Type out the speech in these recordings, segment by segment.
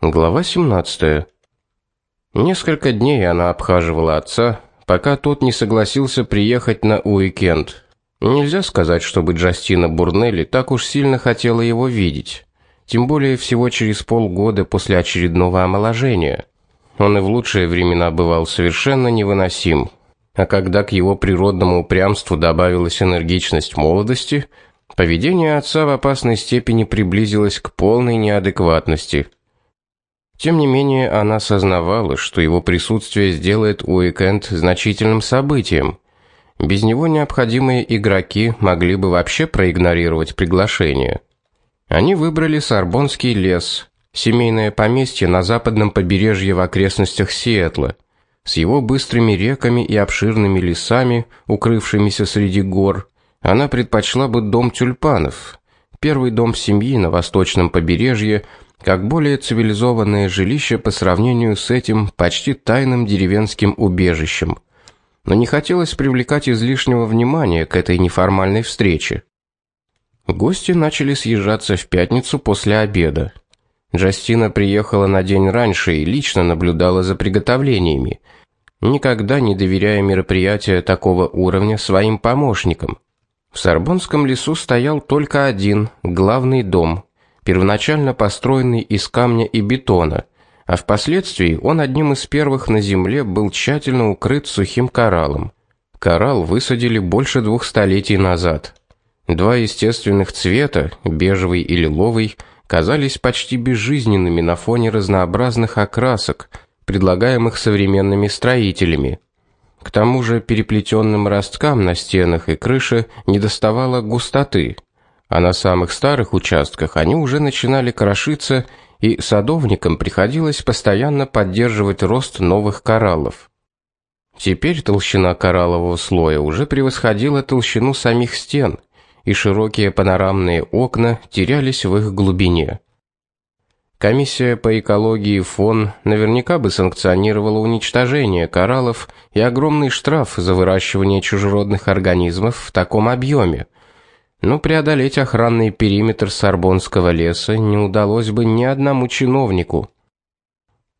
Глава 17. Несколько дней она обхаживала отца, пока тот не согласился приехать на уикенд. Нельзя сказать, чтобы Джастина Бурнелли так уж сильно хотела его видеть, тем более всего через полгода после очередного омоложения. Он и в лучшие времена бывал совершенно невыносим, а когда к его природному упрямству добавилась энергичность молодости, поведение отца в опасной степени приблизилось к полной неадекватности – тем не менее, она сознавала, что его присутствие сделает уикенд значительным событием. Без него необходимые игроки могли бы вообще проигнорировать приглашение. Они выбрали Сарбонский лес, семейное поместье на западном побережье в окрестностях Сиэтла, с его быстрыми реками и обширными лесами, укрывшимися среди гор. Она предпочла бы дом тюльпанов, первый дом семьи на восточном побережье как более цивилизованное жилище по сравнению с этим почти тайным деревенским убежищем. Но не хотелось привлекать излишнего внимания к этой неформальной встрече. Гости начали съезжаться в пятницу после обеда. Джастина приехала на день раньше и лично наблюдала за приготовлениями, никогда не доверяя мероприятия такого уровня своим помощникам. В Сорбонском лесу стоял только один, главный дом, первоначально построенный из камня и бетона, а впоследствии он одним из первых на земле был тщательно укрыт сухим кораллом. Коралл высадили больше двух столетий назад. Два естественных цвета, бежевый и лиловый, казались почти безжизненными на фоне разнообразных окрасок, предлагаемых современными строителями. К тому же переплетенным росткам на стенах и крыше недоставало густоты – а на самых старых участках они уже начинали крошиться, и садовникам приходилось постоянно поддерживать рост новых кораллов. Теперь толщина кораллового слоя уже превосходила толщину самих стен, и широкие панорамные окна терялись в их глубине. Комиссия по экологии ФОН наверняка бы санкционировала уничтожение кораллов и огромный штраф за выращивание чужеродных организмов в таком объеме, но преодолеть охранный периметр Сорбонского леса не удалось бы ни одному чиновнику.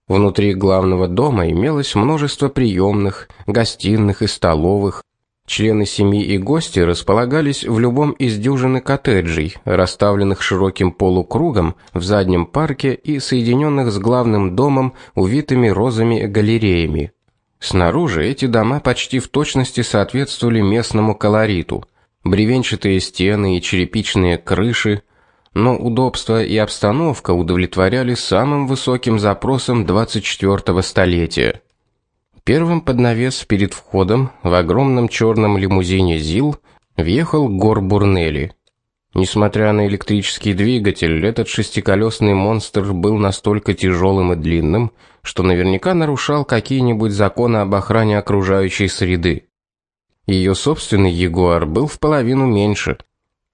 Внутри главного дома имелось множество приемных, гостиных и столовых. Члены семьи и гости располагались в любом из дюжины коттеджей, расставленных широким полукругом в заднем парке и соединенных с главным домом увитыми розами галереями. Снаружи эти дома почти в точности соответствовали местному колориту – бревенчатые стены и черепичные крыши, но удобство и обстановка удовлетворяли самым высоким запросам 24-го столетия. Первым под навес перед входом в огромном черном лимузине ЗИЛ въехал Гор Бурнелли. Несмотря на электрический двигатель, этот шестиколесный монстр был настолько тяжелым и длинным, что наверняка нарушал какие-нибудь законы об охране окружающей среды. Ее собственный Ягуар был в половину меньше.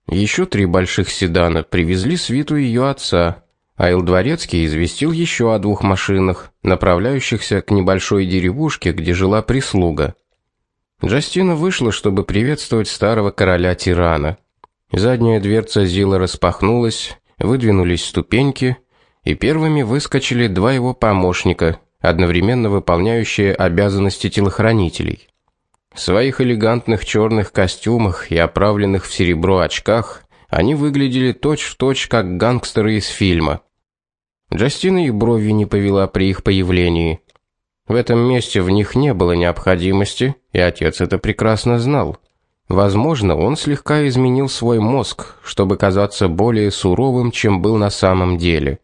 Еще три больших седана привезли свиту ее отца, а Илдворецкий известил еще о двух машинах, направляющихся к небольшой деревушке, где жила прислуга. Джастина вышла, чтобы приветствовать старого короля-тирана. Задняя дверца Зила распахнулась, выдвинулись ступеньки, и первыми выскочили два его помощника, одновременно выполняющие обязанности телохранителей. В своих элегантных черных костюмах и оправленных в серебро очках они выглядели точь-в-точь как гангстеры из фильма. Джастина и брови не повела при их появлении. В этом месте в них не было необходимости, и отец это прекрасно знал. Возможно, он слегка изменил свой мозг, чтобы казаться более суровым, чем был на самом деле.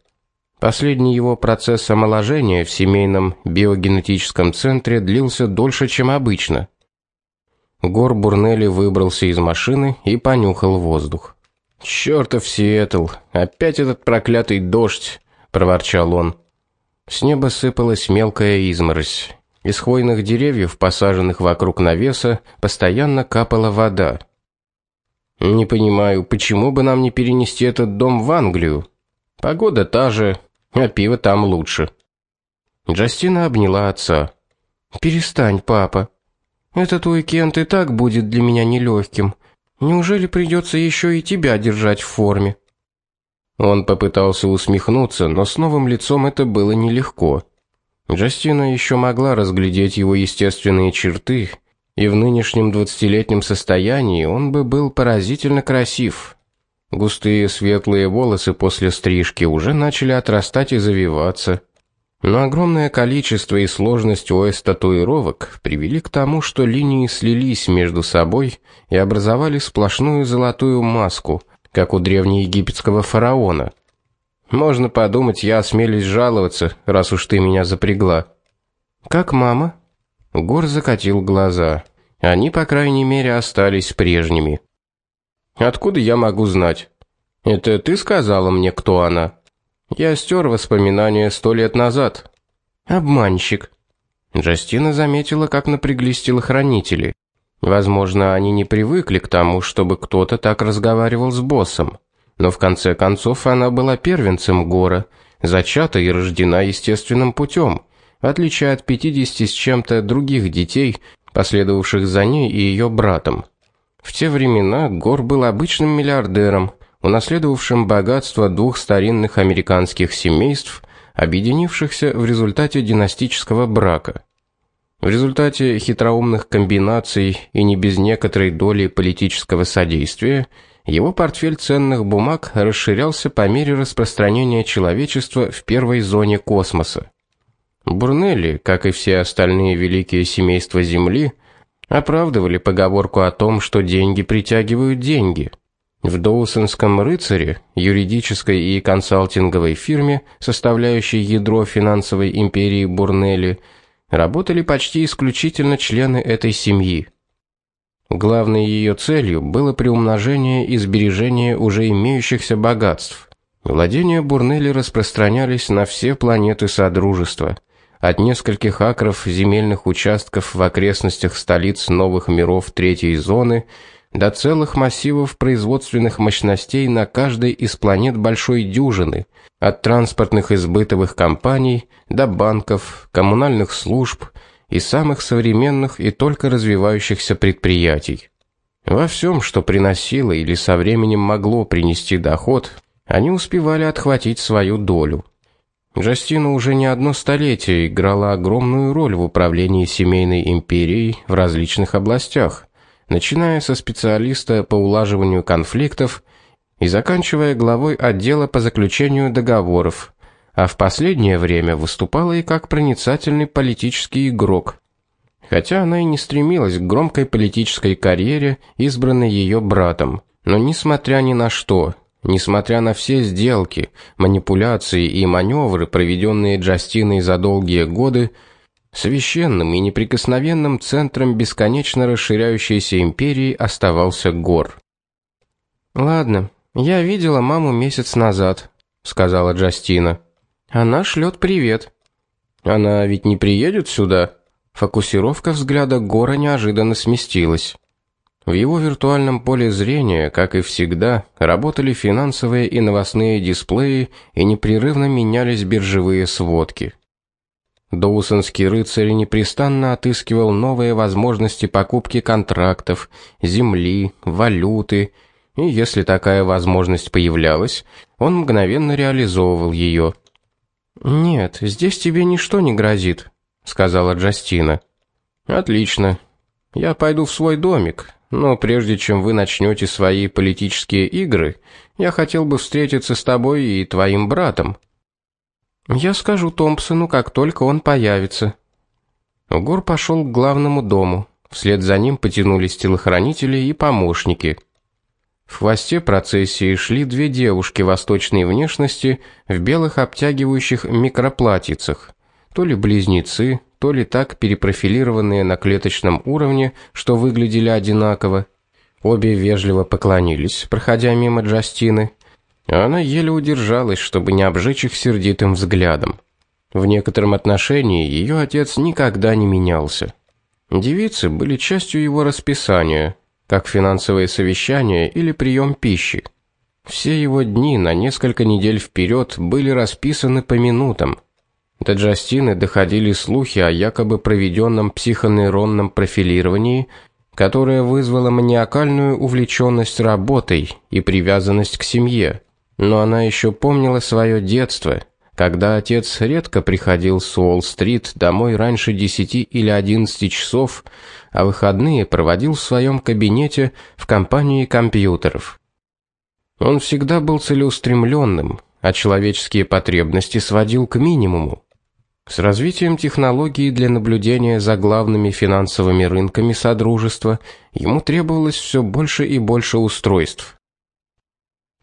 Последний его процесс омоложения в семейном биогенетическом центре длился дольше, чем обычно. Гор Бурнелли выбрался из машины и понюхал воздух. «Чёртов Сиэтл! Опять этот проклятый дождь!» – проворчал он. С неба сыпалась мелкая изморозь. Из хвойных деревьев, посаженных вокруг навеса, постоянно капала вода. «Не понимаю, почему бы нам не перенести этот дом в Англию? Погода та же, а пиво там лучше». Джастина обняла отца. «Перестань, папа. Этот уикенд и так будет для меня нелегким. Неужели придется еще и тебя держать в форме? Он попытался усмехнуться, но с новым лицом это было нелегко. Джастина еще могла разглядеть его естественные черты, и в нынешнем двадцатилетнем состоянии он бы был поразительно красив. Густые светлые волосы после стрижки уже начали отрастать и завиваться. Но огромное количество и сложность ОС татуировок привели к тому, что линии слились между собой и образовали сплошную золотую маску, как у древнеегипетского фараона. Можно подумать, я осмелюсь жаловаться, раз уж ты меня запрягла. Как мама? Гор закатил глаза. Они, по крайней мере, остались прежними. Откуда я могу знать? Это ты сказала мне, кто она? Я стер воспоминания сто лет назад. Обманщик. Джастина заметила, как напряглись телохранители. Возможно, они не привыкли к тому, чтобы кто-то так разговаривал с боссом. Но в конце концов она была первенцем Гора, зачата и рождена естественным путем, в отличие от 50 с чем-то других детей, последовавших за ней и ее братом. В те времена Гор был обычным миллиардером, унаследовавшим богатство двух старинных американских семейств, объединившихся в результате династического брака. В результате хитроумных комбинаций и не без некоторой доли политического содействия его портфель ценных бумаг расширялся по мере распространения человечества в первой зоне космоса. Бурнелли, как и все остальные великие семейства Земли, оправдывали поговорку о том, что деньги притягивают деньги. В Доусонском рыцаре, юридической и консалтинговой фирме, составляющей ядро финансовой империи Бурнелли, работали почти исключительно члены этой семьи. Главной ее целью было приумножение и сбережение уже имеющихся богатств. Владения Бурнелли распространялись на все планеты содружества – от нескольких акров земельных участков в окрестностях столиц новых миров третьей зоны до целых массивов производственных мощностей на каждой из планет большой дюжины, от транспортных избытовых компаний до банков, коммунальных служб и самых современных и только развивающихся предприятий. Во всем, что приносило или со временем могло принести доход, они успевали отхватить свою долю. Джастина уже не одно столетие играла огромную роль в управлении семейной империей в различных областях, начиная со специалиста по улаживанию конфликтов и заканчивая главой отдела по заключению договоров, а в последнее время выступала и как проницательный политический игрок. Хотя она и не стремилась к громкой политической карьере, избранной ее братом, но несмотря ни на что, Несмотря на все сделки, манипуляции и маневры, проведенные Джастиной за долгие годы, священным и неприкосновенным центром бесконечно расширяющейся империи оставался Гор. Ладно, я видела маму месяц назад, сказала Джастина. Она шлет привет. Она ведь не приедет сюда. Фокусировка взгляда Гора неожиданно сместилась. В его виртуальном поле зрения, как и всегда, работали финансовые и новостные дисплеи и непрерывно менялись биржевые сводки. Доусонский рыцарь непрестанно отыскивал новые возможности покупки контрактов, земли, валюты, и если такая возможность появлялась, он мгновенно реализовывал ее. "Нет, здесь тебе ничто не грозит", сказала Джастина. "Отлично. Я пойду в свой домик, но прежде чем вы начнете свои политические игры, я хотел бы встретиться с тобой и твоим братом. Я скажу Томпсону, как только он появится. Гор пошел к главному дому. Вслед за ним потянулись телохранители и помощники. В хвосте процессии шли две девушки восточной внешности в белых обтягивающих микроплатьицах, то ли близнецы, то ли так перепрофилированные на клеточном уровне, что выглядели одинаково. Обе вежливо поклонились, проходя мимо Джастины. Она еле удержалась, чтобы не обжечь их сердитым взглядом. В некотором отношении ее отец никогда не менялся. Девицы были частью его расписания, как финансовые совещания или прием пищи. Все его дни на несколько недель вперед были расписаны по минутам. До Джастины доходили слухи о якобы проведенном психонейронном профилировании, которое вызвало маниакальную увлеченность работой и привязанность к семье. Но она еще помнила свое детство, когда отец редко приходил с Уолл-стрит домой раньше 10 или 11 часов, а выходные проводил в своем кабинете в компании компьютеров. Он всегда был целеустремленным, а человеческие потребности сводил к минимуму. С развитием технологий для наблюдения за главными финансовыми рынками содружества ему требовалось все больше и больше устройств.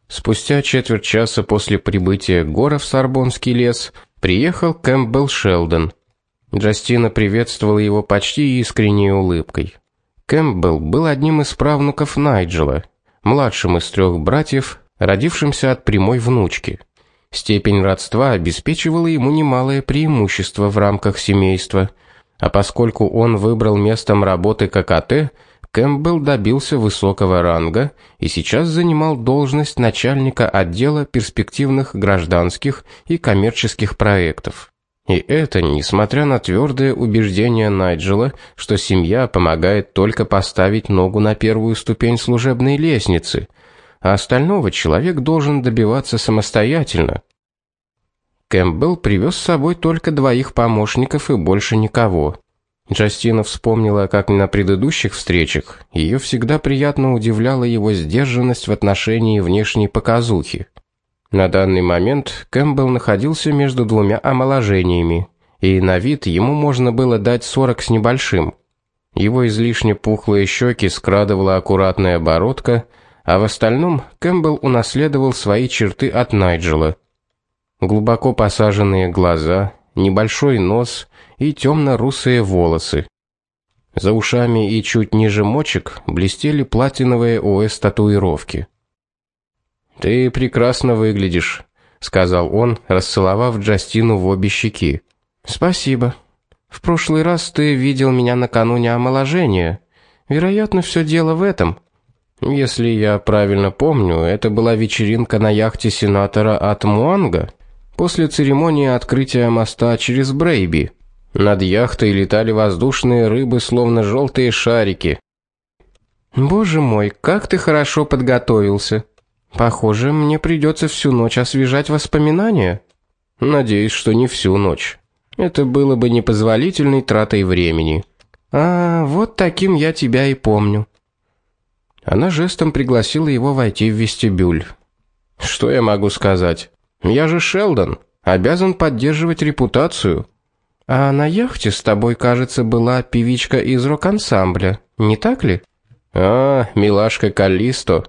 Спустя четверть часа после прибытия Гора в Сарбонский лес приехал Кэмпбелл Шелдон. Джастина приветствовала его почти искренней улыбкой. Кэмпбелл был одним из правнуков Найджела, младшим из трех братьев, родившимся от прямой внучки. Степень родства обеспечивала ему немалое преимущество в рамках семейства, а поскольку он выбрал местом работы ККТ, Кэмпбелл добился высокого ранга и сейчас занимал должность начальника отдела перспективных гражданских и коммерческих проектов. И это несмотря на твердое убеждение Найджела, что семья помогает только поставить ногу на первую ступень служебной лестницы, а остального человек должен добиваться самостоятельно. Кэмпбелл привез с собой только двоих помощников и больше никого. Джастина вспомнила, как на предыдущих встречах ее всегда приятно удивляла его сдержанность в отношении внешней показухи. На данный момент Кэмпбелл находился между двумя омоложениями, и на вид ему можно было дать 40 с небольшим. Его излишне пухлые щеки скрадывала аккуратная бородка, а в остальном Кэмпбелл унаследовал свои черты от Найджела. Глубоко посаженные глаза, небольшой нос и темно русые волосы. За ушами и чуть ниже мочек блестели платиновые ОС татуировки. Ты прекрасно выглядишь, сказал он, расцеловав Джастину в обе щеки. Спасибо. В прошлый раз ты видел меня накануне омоложения. Вероятно, все дело в этом. Если я правильно помню, это была вечеринка на яхте сенатора от Муанга после церемонии открытия моста через Брейби. Над яхтой летали воздушные рыбы, словно желтые шарики. Боже мой, как ты хорошо подготовился. Похоже, мне придется всю ночь освежать воспоминания. Надеюсь, что не всю ночь. Это было бы непозволительной тратой времени. А, вот таким я тебя и помню. Она жестом пригласила его войти в вестибюль. Что я могу сказать? Я же Шелдон, обязан поддерживать репутацию. А на яхте с тобой, кажется, была певичка из рок-ансамбля, не так ли? А, милашка Калисто.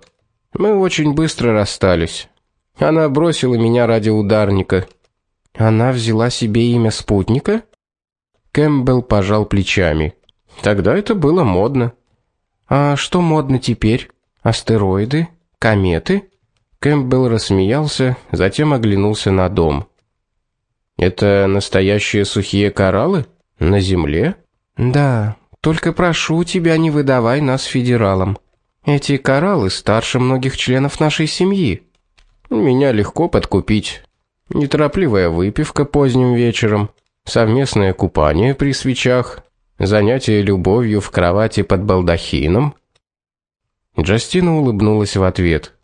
Мы очень быстро расстались. Она бросила меня ради ударника. Она взяла себе имя спутника? Кэмпбелл пожал плечами. Тогда это было модно. А что модно теперь? Астероиды, кометы? Кэмпбелл рассмеялся, затем оглянулся на дом. Это настоящие сухие кораллы на земле? Да, только прошу тебя, не выдавай нас федералам. Эти кораллы старше многих членов нашей семьи. Меня легко подкупить. Неторопливая выпивка поздним вечером, совместное купание при свечах, занятие любовью в кровати под балдахином. Джастина улыбнулась в ответ.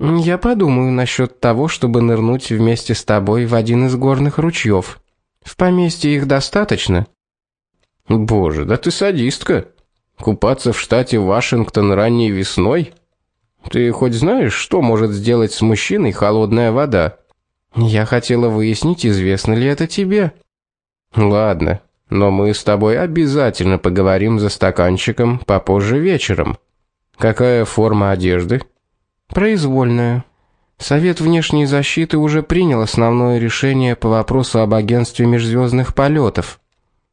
Я подумаю насчет того, чтобы нырнуть вместе с тобой в один из горных ручьев. В поместье их достаточно. Боже, да ты садистка. Купаться в штате Вашингтон ранней весной? Ты хоть знаешь, что может сделать с мужчиной холодная вода? Я хотела выяснить, известно ли это тебе. Ладно, но мы с тобой обязательно поговорим за стаканчиком попозже вечером. Какая форма одежды? Произвольная. Совет внешней защиты уже принял основное решение по вопросу об агентстве межзвездных полетов.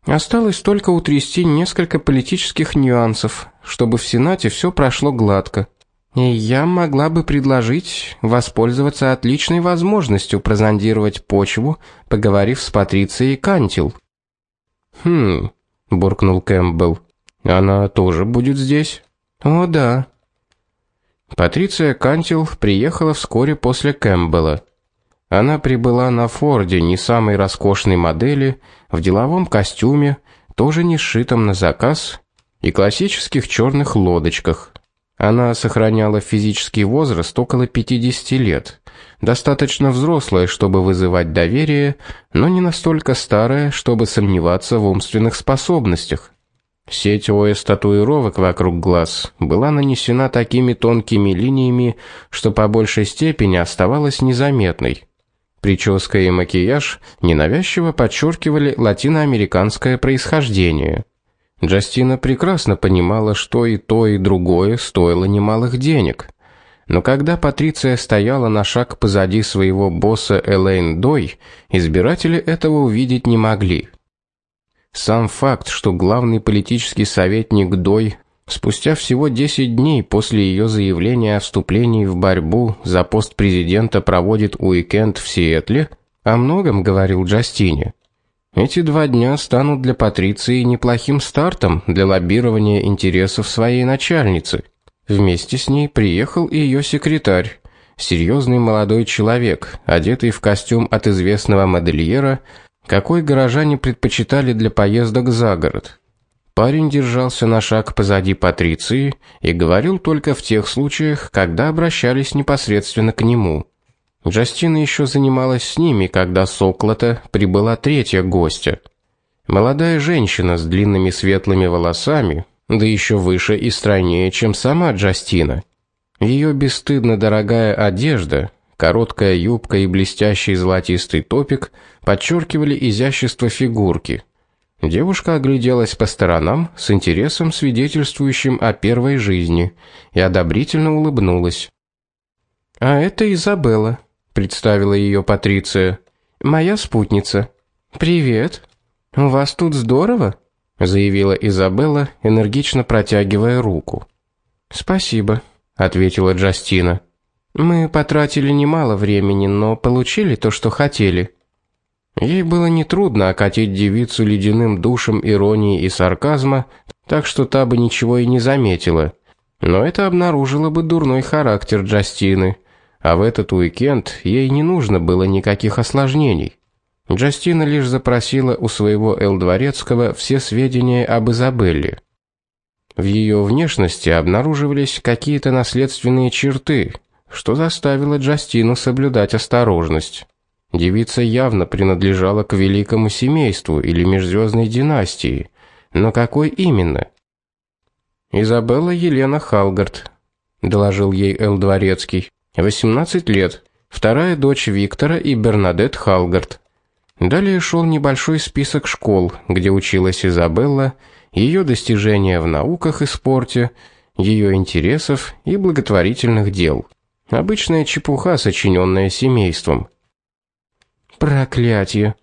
Осталось только утрясти несколько политических нюансов, чтобы в Сенате все прошло гладко. И я могла бы предложить воспользоваться отличной возможностью прозондировать почву, поговорив с Патрицией Кантил. Хм, буркнул Кэмпбелл. Она тоже будет здесь? О, да. Патриция Кантил приехала вскоре после Кэмпбелла. Она прибыла на Форде не самой роскошной модели, в деловом костюме, тоже не сшитом на заказ, и классических черных лодочках. Она сохраняла физический возраст около 50 лет, достаточно взрослая, чтобы вызывать доверие, но не настолько старая, чтобы сомневаться в умственных способностях. Сеть ОС татуировок вокруг глаз была нанесена такими тонкими линиями, что по большей степени оставалась незаметной. Прическа и макияж ненавязчиво подчеркивали латиноамериканское происхождение. Джастина прекрасно понимала, что и то, и другое стоило немалых денег. Но когда Патриция стояла на шаг позади своего босса Элейн Дой, избиратели этого увидеть не могли. Сам факт, что главный политический советник Дой спустя всего 10 дней после ее заявления о вступлении в борьбу за пост президента проводит уикенд в Сиэтле, о многом говорил Джастине. Эти два дня станут для Патриции неплохим стартом для лоббирования интересов своей начальницы. Вместе с ней приехал и ее секретарь, серьезный молодой человек, одетый в костюм от известного модельера, какой горожане предпочитали для поездок за город. Парень держался на шаг позади Патриции и говорил только в тех случаях, когда обращались непосредственно к нему. Джастина еще занималась с ними, когда с Оклата прибыла третья гостья. Молодая женщина с длинными светлыми волосами, да еще выше и стройнее, чем сама Джастина. Ее бесстыдно дорогая одежда, короткая юбка и блестящий золотистый топик подчеркивали изящество фигурки. Девушка огляделась по сторонам с интересом свидетельствующим о первой жизни и одобрительно улыбнулась. А это Изабелла, представила ее Патриция. Моя спутница. Привет. У вас тут здорово, заявила Изабелла, энергично протягивая руку. Спасибо, ответила Джастина. Мы потратили немало времени, но получили то, что хотели. Ей было не трудно окатить девицу ледяным душем иронии и сарказма, так что та бы ничего и не заметила. Но это обнаружило бы дурной характер Джастины а в этот уикенд ей не нужно было никаких осложнений. Джастина лишь запросила у своего Эл-дворецкого все сведения об Изабелле. В ее внешности обнаруживались какие-то наследственные черты, что заставило Джастину соблюдать осторожность. Девица явно принадлежала к великому семейству или межзвездной династии, но какой именно? Изабелла Елена Халгард, доложил ей Эл Дворецкий. 18 лет. Вторая дочь Виктора и Бернадет Халгард. Далее шел небольшой список школ, где училась Изабелла, ее достижения в науках и спорте, ее интересов и благотворительных дел. Обычная чепуха, сочиненная семейством. Проклятие.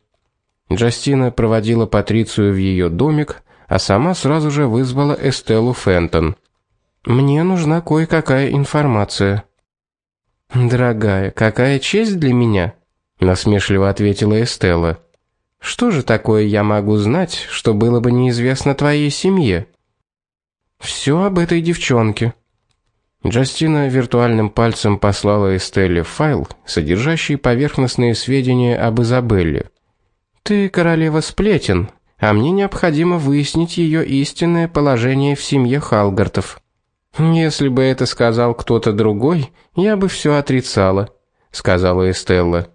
Джастина проводила Патрицию в ее домик, а сама сразу же вызвала Эстеллу Фентон. Мне нужна кое-какая информация. Дорогая, какая честь для меня, насмешливо ответила Эстелла. Что же такое я могу знать, что было бы неизвестно твоей семье? Все об этой девчонке. Джастина виртуальным пальцем послала Эстелле файл, содержащий поверхностные сведения об Изабелле. Ты королева сплетен, а мне необходимо выяснить ее истинное положение в семье Халгартов. Если бы это сказал кто-то другой, я бы все отрицала, сказала Эстелла.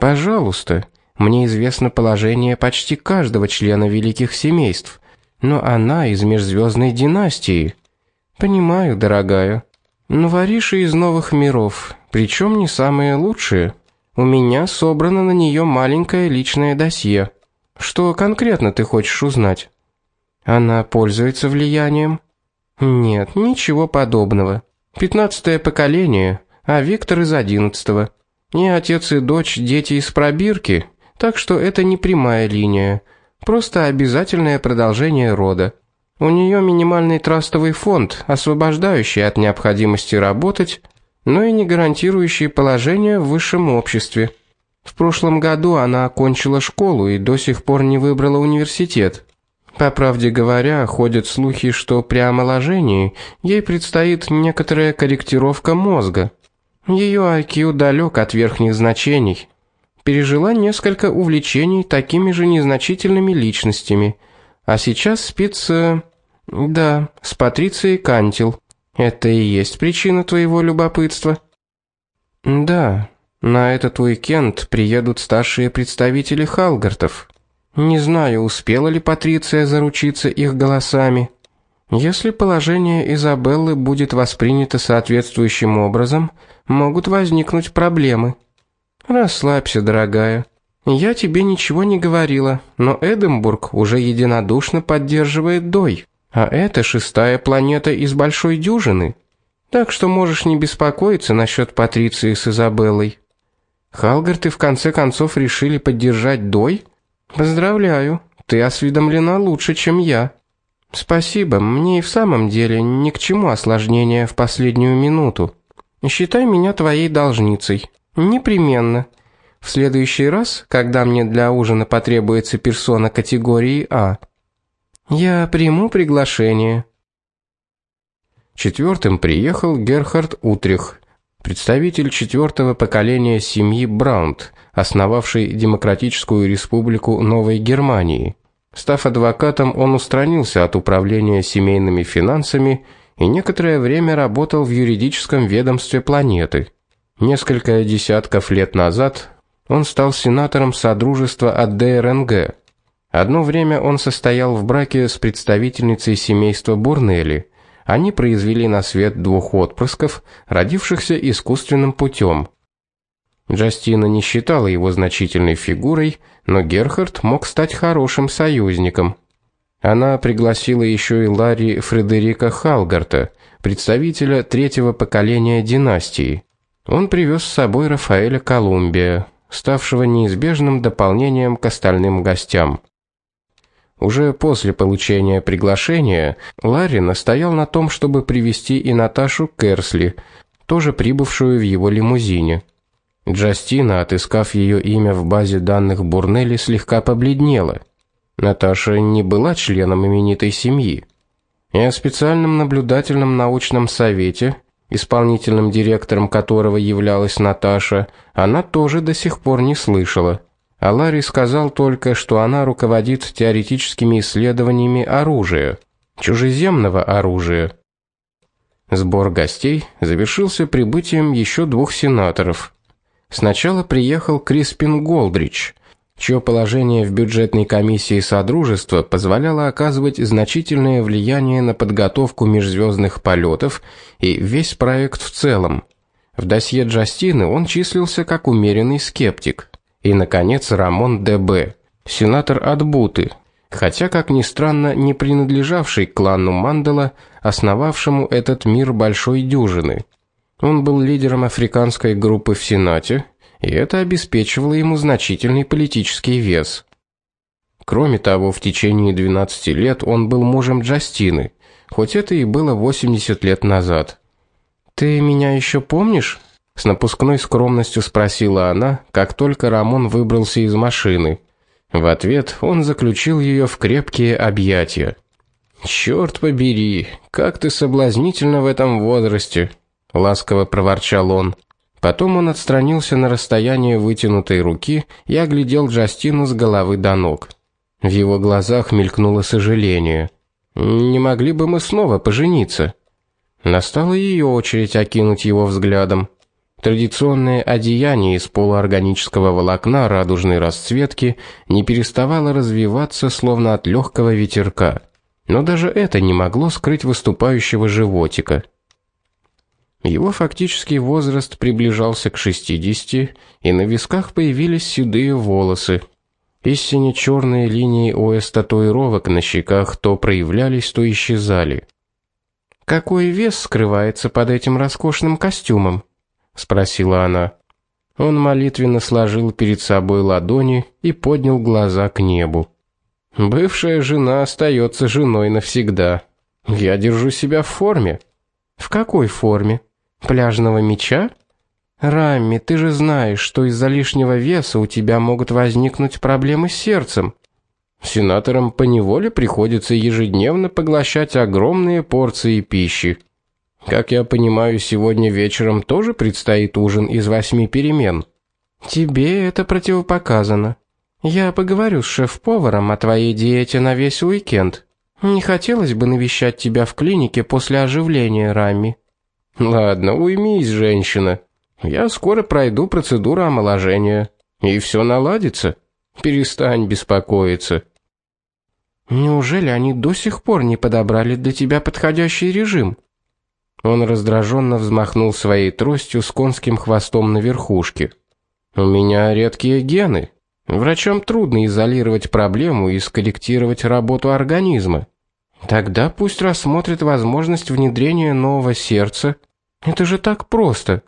Пожалуйста, мне известно положение почти каждого члена великих семейств, но она из межзвездной династии. Понимаю, дорогая. Но вариши из новых миров, причем не самые лучшие. У меня собрано на нее маленькое личное досье. Что конкретно ты хочешь узнать? Она пользуется влиянием? Нет, ничего подобного. Пятнадцатое поколение, а Виктор из одиннадцатого. И отец и дочь дети из пробирки, так что это не прямая линия, просто обязательное продолжение рода. У нее минимальный трастовый фонд, освобождающий от необходимости работать, но и не гарантирующий положение в высшем обществе. В прошлом году она окончила школу и до сих пор не выбрала университет. По правде говоря, ходят слухи, что при омоложении ей предстоит некоторая корректировка мозга. Ее IQ далек от верхних значений. Пережила несколько увлечений такими же незначительными личностями, а сейчас спит с... да, с Патрицией Кантил. Это и есть причина твоего любопытства? Да, на этот уикенд приедут старшие представители Халгартов. Не знаю, успела ли Патриция заручиться их голосами. Если положение Изабеллы будет воспринято соответствующим образом, могут возникнуть проблемы. Расслабься, дорогая. Я тебе ничего не говорила, но Эдинбург уже единодушно поддерживает Дой, а это шестая планета из большой дюжины. Так что можешь не беспокоиться насчет Патриции с Изабеллой. Халгарты в конце концов решили поддержать Дой? Поздравляю, ты осведомлена лучше, чем я. Спасибо, мне и в самом деле ни к чему осложнения в последнюю минуту. Считай меня твоей должницей. Непременно. В следующий раз, когда мне для ужина потребуется персона категории А, я приму приглашение. Четвертым приехал Герхард Утрих, представитель четвертого поколения семьи Браунд, основавший Демократическую республику Новой Германии. Став адвокатом, он устранился от управления семейными финансами и некоторое время работал в юридическом ведомстве планеты. Несколько десятков лет назад он стал сенатором содружества от ДРНГ. Одно время он состоял в браке с представительницей семейства Бурнелли. Они произвели на свет двух отпрысков, родившихся искусственным путем. Джастина не считала его значительной фигурой, но Герхард мог стать хорошим союзником. Она пригласила еще и Ларри Фредерика Халгарта, представителя третьего поколения династии. Он привез с собой Рафаэля Колумбия, ставшего неизбежным дополнением к остальным гостям. Уже после получения приглашения Ларри настоял на том, чтобы привести и Наташу Керсли, тоже прибывшую в его лимузине. Джастина, отыскав ее имя в базе данных Бурнелли, слегка побледнела. Наташа не была членом именитой семьи. И о специальном наблюдательном научном совете, исполнительным директором которого являлась Наташа, она тоже до сих пор не слышала. А Ларри сказал только, что она руководит теоретическими исследованиями оружия, чужеземного оружия. Сбор гостей завершился прибытием еще двух сенаторов. Сначала приехал Криспин Голдрич, чье положение в бюджетной комиссии содружества позволяло оказывать значительное влияние на подготовку межзвездных полетов и весь проект в целом. В досье Джастины он числился как умеренный скептик. И наконец Рамон Д.Б., сенатор от Буты, хотя как ни странно, не принадлежавший к клану Мандела, основавшему этот мир большой дюжины. Он был лидером африканской группы в Сенате, и это обеспечивало ему значительный политический вес. Кроме того, в течение 12 лет он был мужем Джастины, хоть это и было 80 лет назад. Ты меня еще помнишь? С напускной скромностью спросила она, как только Рамон выбрался из машины. В ответ он заключил ее в крепкие объятия. Черт побери, как ты соблазнительна в этом возрасте, ласково проворчал он. Потом он отстранился на расстояние вытянутой руки и оглядел Джастину с головы до ног. В его глазах мелькнуло сожаление. Не могли бы мы снова пожениться? Настала ее очередь окинуть его взглядом. Традиционное одеяние из полуорганического волокна радужной расцветки не переставало развиваться словно от легкого ветерка. Но даже это не могло скрыть выступающего животика. Его фактический возраст приближался к 60, и на висках появились седые волосы. Истинно черные линии ОС татуировок на щеках то проявлялись, то исчезали. Какой вес скрывается под этим роскошным костюмом? Спросила она. Он молитвенно сложил перед собой ладони и поднял глаза к небу. Бывшая жена остается женой навсегда. Я держу себя в форме. В какой форме? Пляжного меча? Рамми, ты же знаешь, что из-за лишнего веса у тебя могут возникнуть проблемы с сердцем. Сенаторам по неволе приходится ежедневно поглощать огромные порции пищи. Как я понимаю, сегодня вечером тоже предстоит ужин из восьми перемен. Тебе это противопоказано. Я поговорю с шеф-поваром о твоей диете на весь уикенд. Не хотелось бы навещать тебя в клинике после оживления, Рами. Ладно, уймись, женщина. Я скоро пройду процедуру омоложения, и все наладится. Перестань беспокоиться. Неужели они до сих пор не подобрали для тебя подходящий режим? Он раздраженно взмахнул своей тростью с конским хвостом на верхушке. У меня редкие гены. Врачам трудно изолировать проблему и скорректировать работу организма. Тогда пусть рассмотрят возможность внедрения нового сердца. Это же так просто.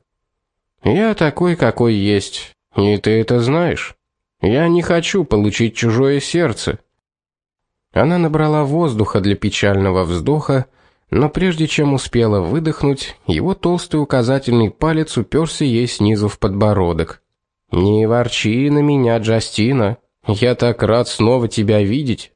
Я такой, какой есть. И ты это знаешь. Я не хочу получить чужое сердце. Она набрала воздуха для печального вздоха, но прежде чем успела выдохнуть, его толстый указательный палец уперся ей снизу в подбородок. Не ворчи на меня, Джастина. Я так рад снова тебя видеть.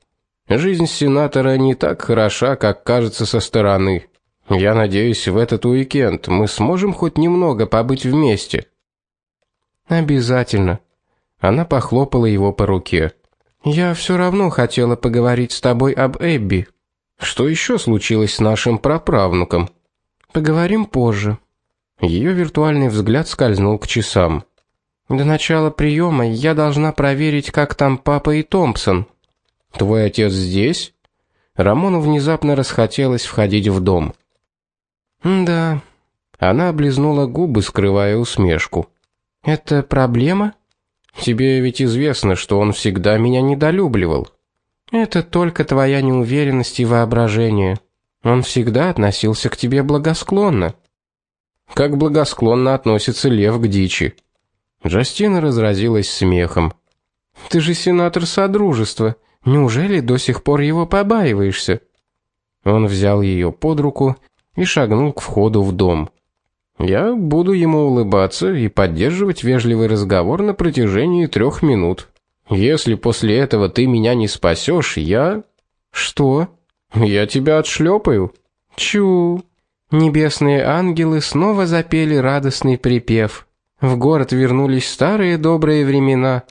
Жизнь сенатора не так хороша, как кажется со стороны. Я надеюсь, в этот уикенд мы сможем хоть немного побыть вместе. Обязательно. Она похлопала его по руке. Я все равно хотела поговорить с тобой об Эбби. Что еще случилось с нашим праправнуком? Поговорим позже. Ее виртуальный взгляд скользнул к часам. До начала приема я должна проверить, как там папа и Томпсон. Твой отец здесь? Рамону внезапно расхотелось входить в дом. Да. Она облизнула губы, скрывая усмешку. Это проблема? Тебе ведь известно, что он всегда меня недолюбливал. Это только твоя неуверенность и воображение. Он всегда относился к тебе благосклонно. Как благосклонно относится лев к дичи. Джастина разразилась смехом. Ты же сенатор содружества. Неужели до сих пор его побаиваешься? Он взял ее под руку и шагнул к входу в дом. Я буду ему улыбаться и поддерживать вежливый разговор на протяжении трех минут. Если после этого ты меня не спасешь, я Что? Я тебя отшлепаю. Чу. Небесные ангелы снова запели радостный припев. В город вернулись старые добрые времена.